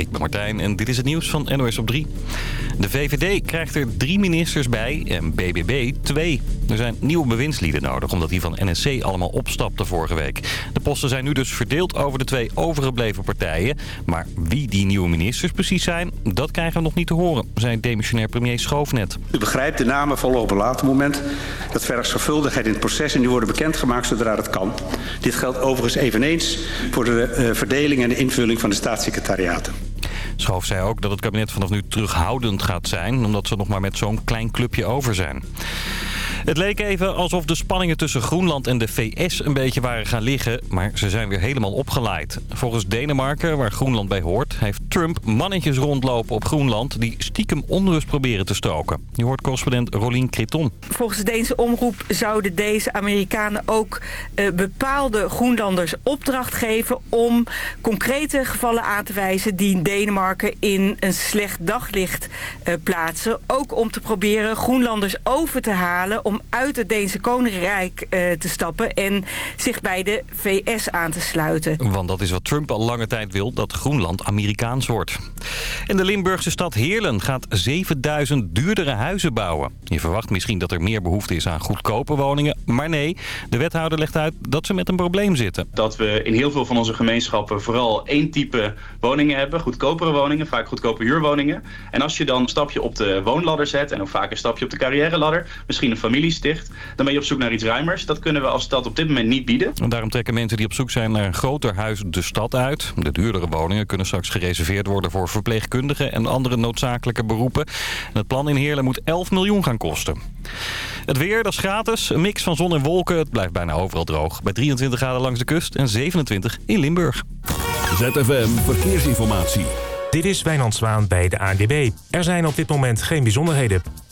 ik En dit is het nieuws van NOS op 3. De VVD krijgt er drie ministers bij en BBB twee. Er zijn nieuwe bewindslieden nodig omdat die van NSC allemaal opstapte vorige week. De posten zijn nu dus verdeeld over de twee overgebleven partijen. Maar wie die nieuwe ministers precies zijn, dat krijgen we nog niet te horen, zei demissionair premier Schoof net. U begrijpt, de namen vallen op een later moment. Dat vergt zorgvuldigheid in het proces en die worden bekendgemaakt zodra het kan. Dit geldt overigens eveneens voor de uh, verdeling en de invulling van de staatssecretariaten. Schoof zei ook dat het kabinet vanaf nu terughoudend gaat zijn... omdat ze nog maar met zo'n klein clubje over zijn. Het leek even alsof de spanningen tussen Groenland en de VS een beetje waren gaan liggen, maar ze zijn weer helemaal opgeleid. Volgens Denemarken, waar Groenland bij hoort, heeft Trump mannetjes rondlopen op Groenland die stiekem onrust proberen te stoken. Je hoort correspondent Rolien Creton. Volgens de Deense omroep zouden deze Amerikanen ook uh, bepaalde Groenlanders opdracht geven om concrete gevallen aan te wijzen die Denemarken in een slecht daglicht uh, plaatsen. Ook om te proberen Groenlanders over te halen om uit het Deense Koninkrijk uh, te stappen en zich bij de VS aan te sluiten. Want dat is wat Trump al lange tijd wil, dat Groenland Amerikaans wordt. En de Limburgse stad Heerlen gaat 7000 duurdere huizen bouwen. Je verwacht misschien dat er meer behoefte is aan goedkope woningen, maar nee, de wethouder legt uit dat ze met een probleem zitten. Dat we in heel veel van onze gemeenschappen vooral één type woningen hebben, goedkopere woningen, vaak goedkope huurwoningen. En als je dan een stapje op de woonladder zet en ook vaak een stapje op de carrière ladder, misschien een familie sticht, dan ben je op zoek naar iets ruimers. Dat kunnen we als stad op dit moment niet bieden. En daarom trekken mensen die op zoek zijn naar een groter huis de stad uit. De duurdere woningen kunnen straks gereserveerd worden voor verpleegkundigen en andere noodzakelijke beroepen. En het plan in Heerlen moet 11 miljoen gaan kosten. Het weer, dat is gratis. Een mix van zon en wolken. Het blijft bijna overal droog. Bij 23 graden langs de kust en 27 in Limburg. ZFM Verkeersinformatie. Dit is Wijnand Zwaan bij de ANWB. Er zijn op dit moment geen bijzonderheden.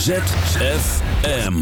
ZFM.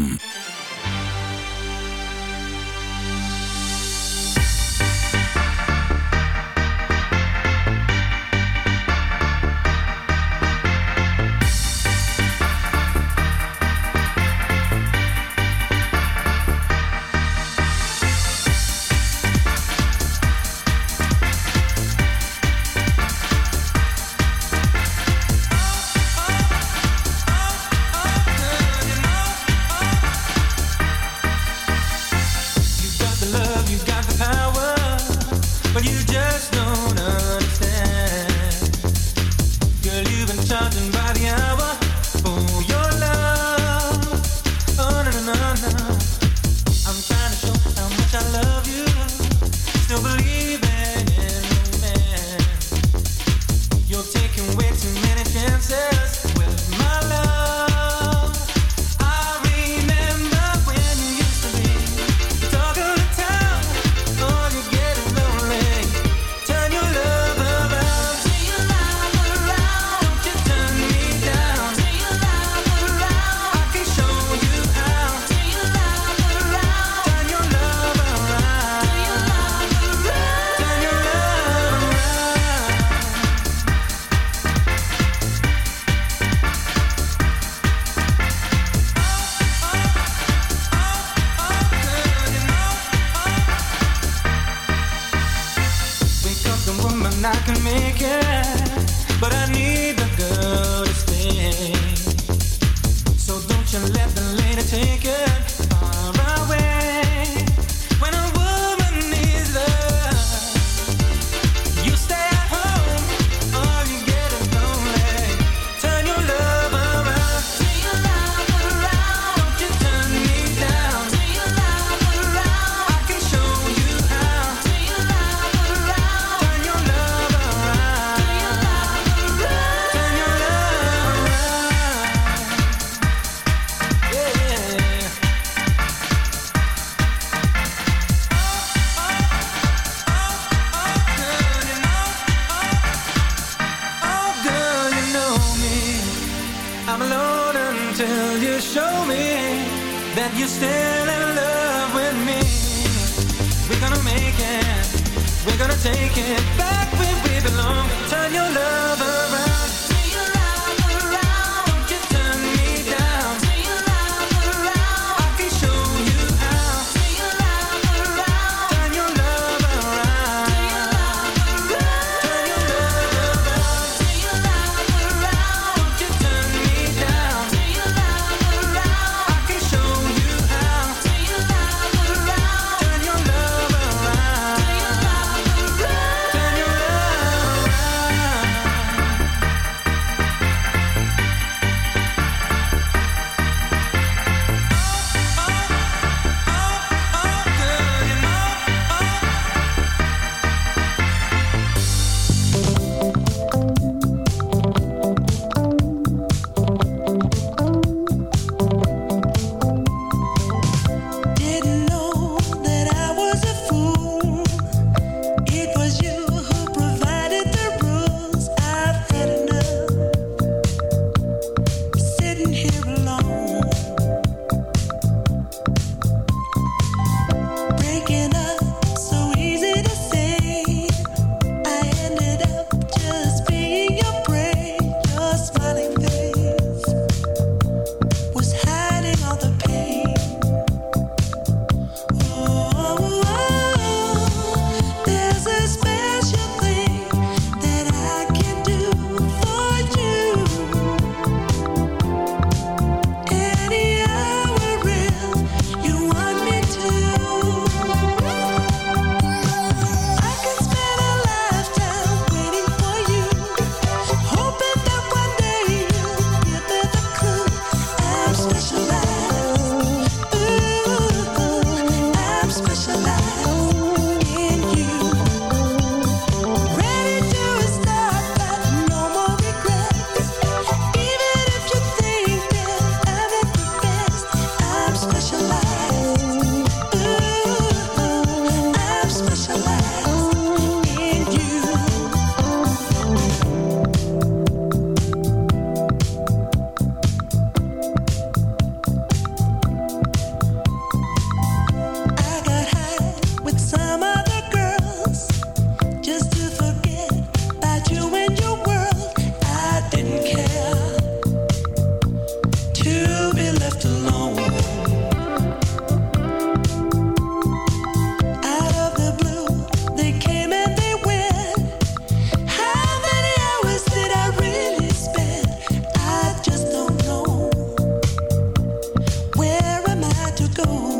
go.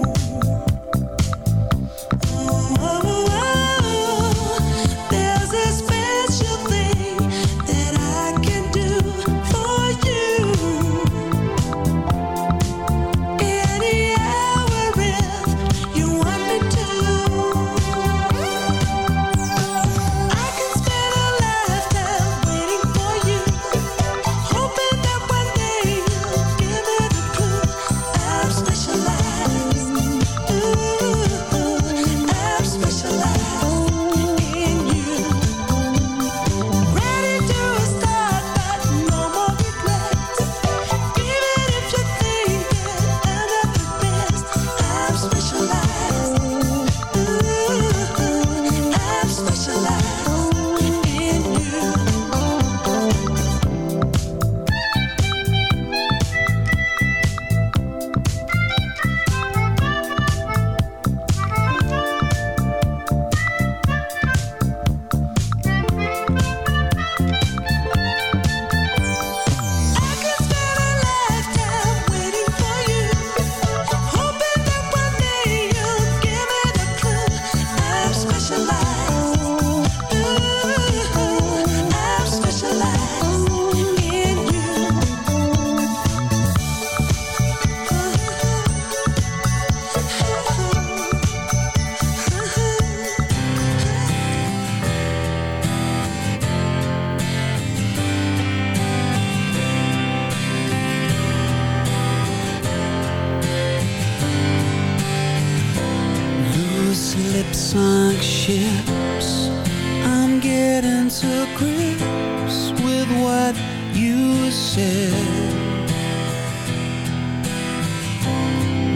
grips with what you said.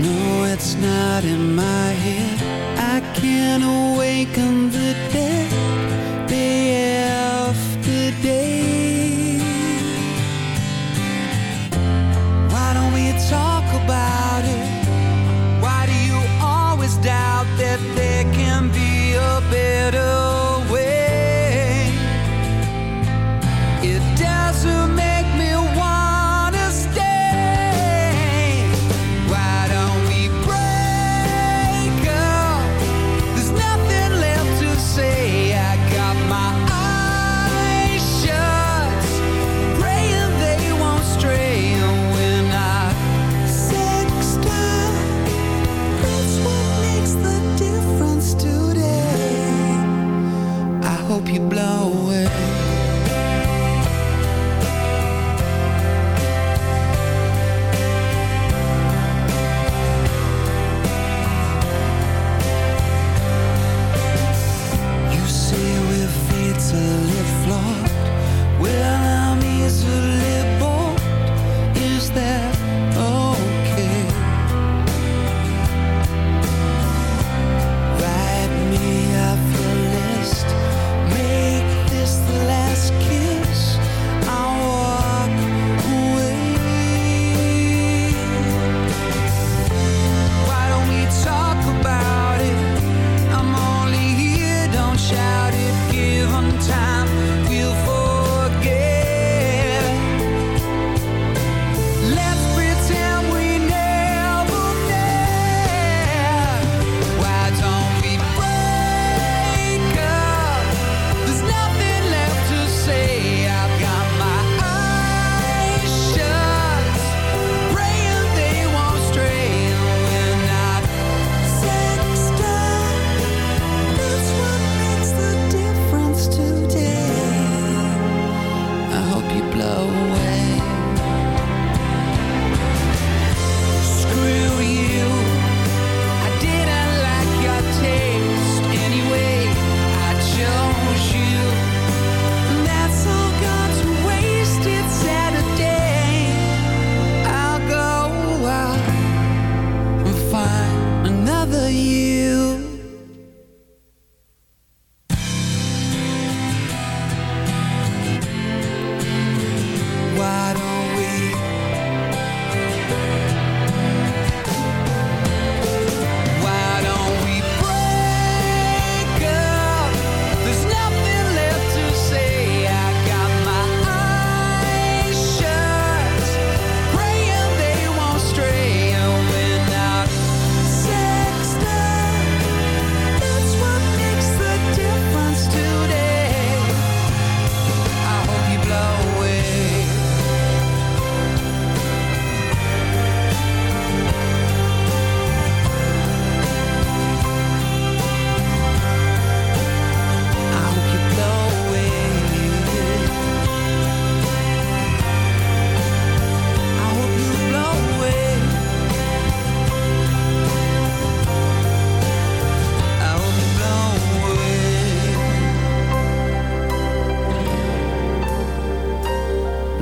No, it's not in my head. I can't awaken the dead.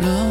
No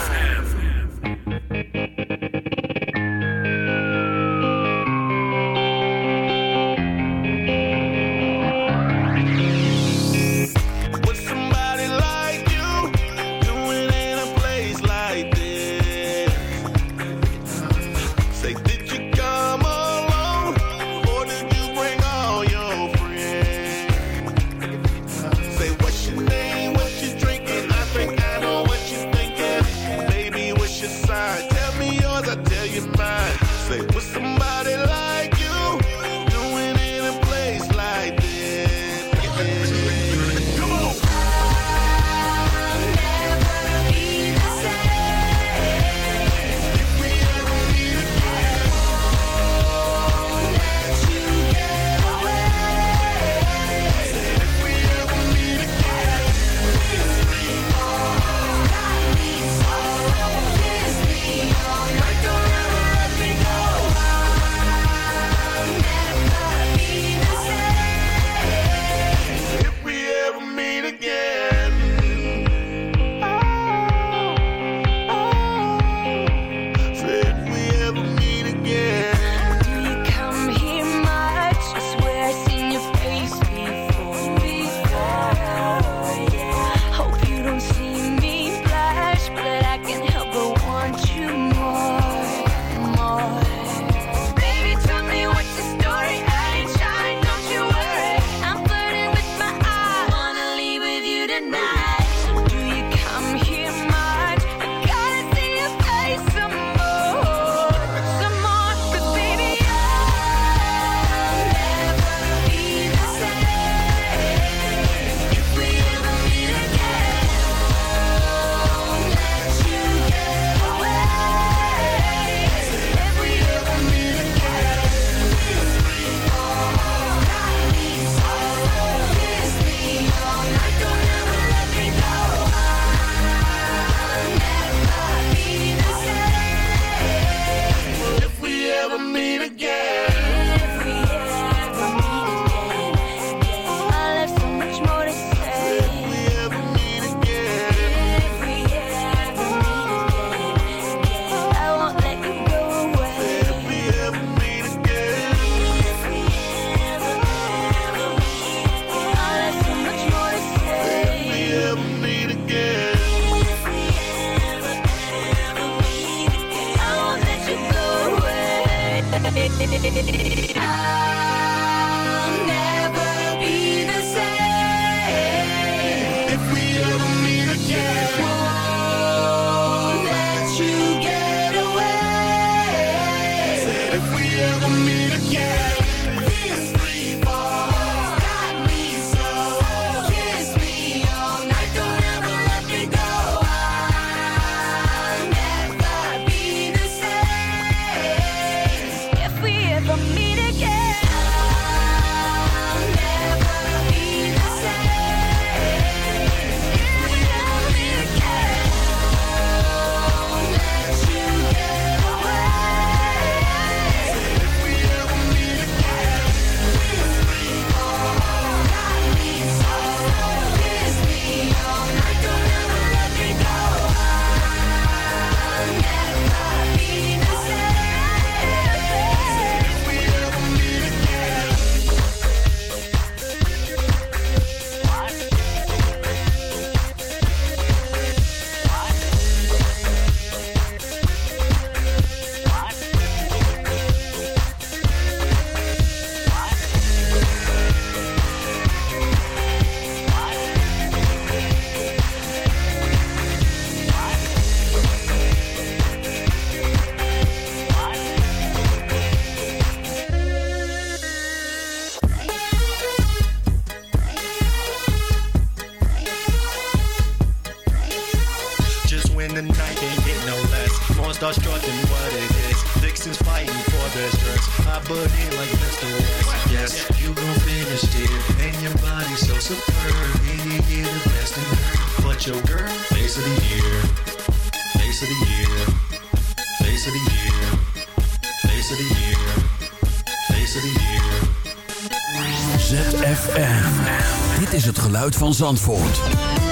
Van Zandvoort.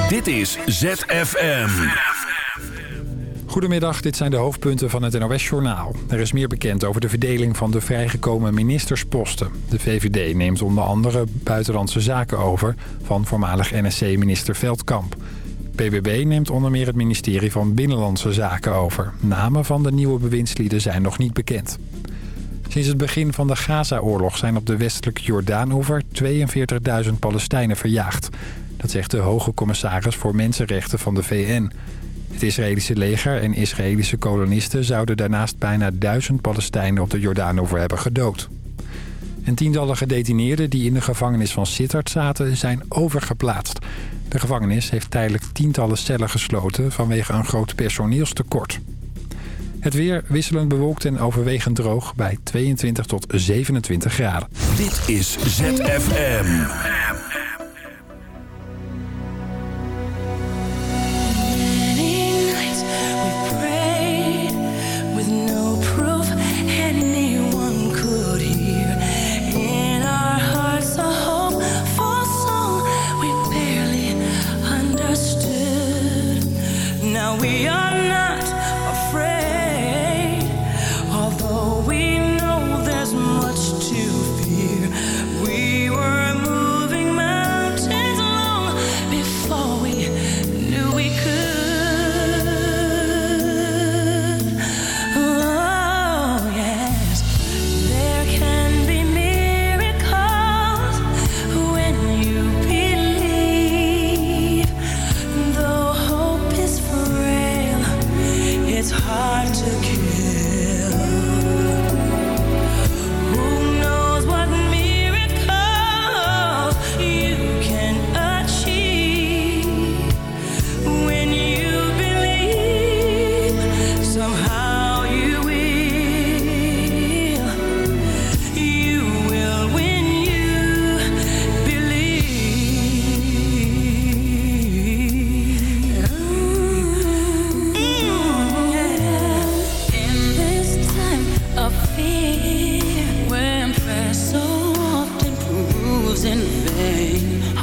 Dit is ZFM. Goedemiddag, dit zijn de hoofdpunten van het NOS-journaal. Er is meer bekend over de verdeling van de vrijgekomen ministersposten. De VVD neemt onder andere buitenlandse zaken over... van voormalig NSC-minister Veldkamp. PBB neemt onder meer het ministerie van Binnenlandse Zaken over. Namen van de nieuwe bewindslieden zijn nog niet bekend. Sinds het begin van de Gaza-oorlog zijn op de westelijke Jordaanoever 42.000 Palestijnen verjaagd. Dat zegt de hoge commissaris voor mensenrechten van de VN. Het Israëlische leger en Israëlische kolonisten zouden daarnaast bijna duizend Palestijnen op de Jordaanoever hebben gedood. En tientallen gedetineerden die in de gevangenis van Sittard zaten zijn overgeplaatst. De gevangenis heeft tijdelijk tientallen cellen gesloten vanwege een groot personeelstekort. Het weer wisselend bewolkt en overwegend droog bij 22 tot 27 graden. Dit is ZFM.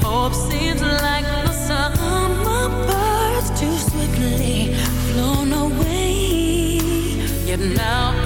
Hope seems like the summer birds too swiftly flown away. Yet now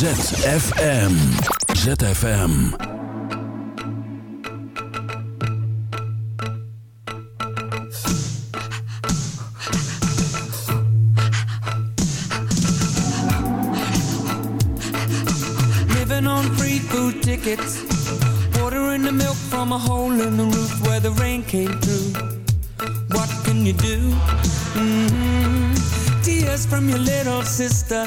ZFM. ZFM. Living on free food tickets. Watering the milk from a hole in the roof where the rain came through. What can you do? hmm Tears from your little sister.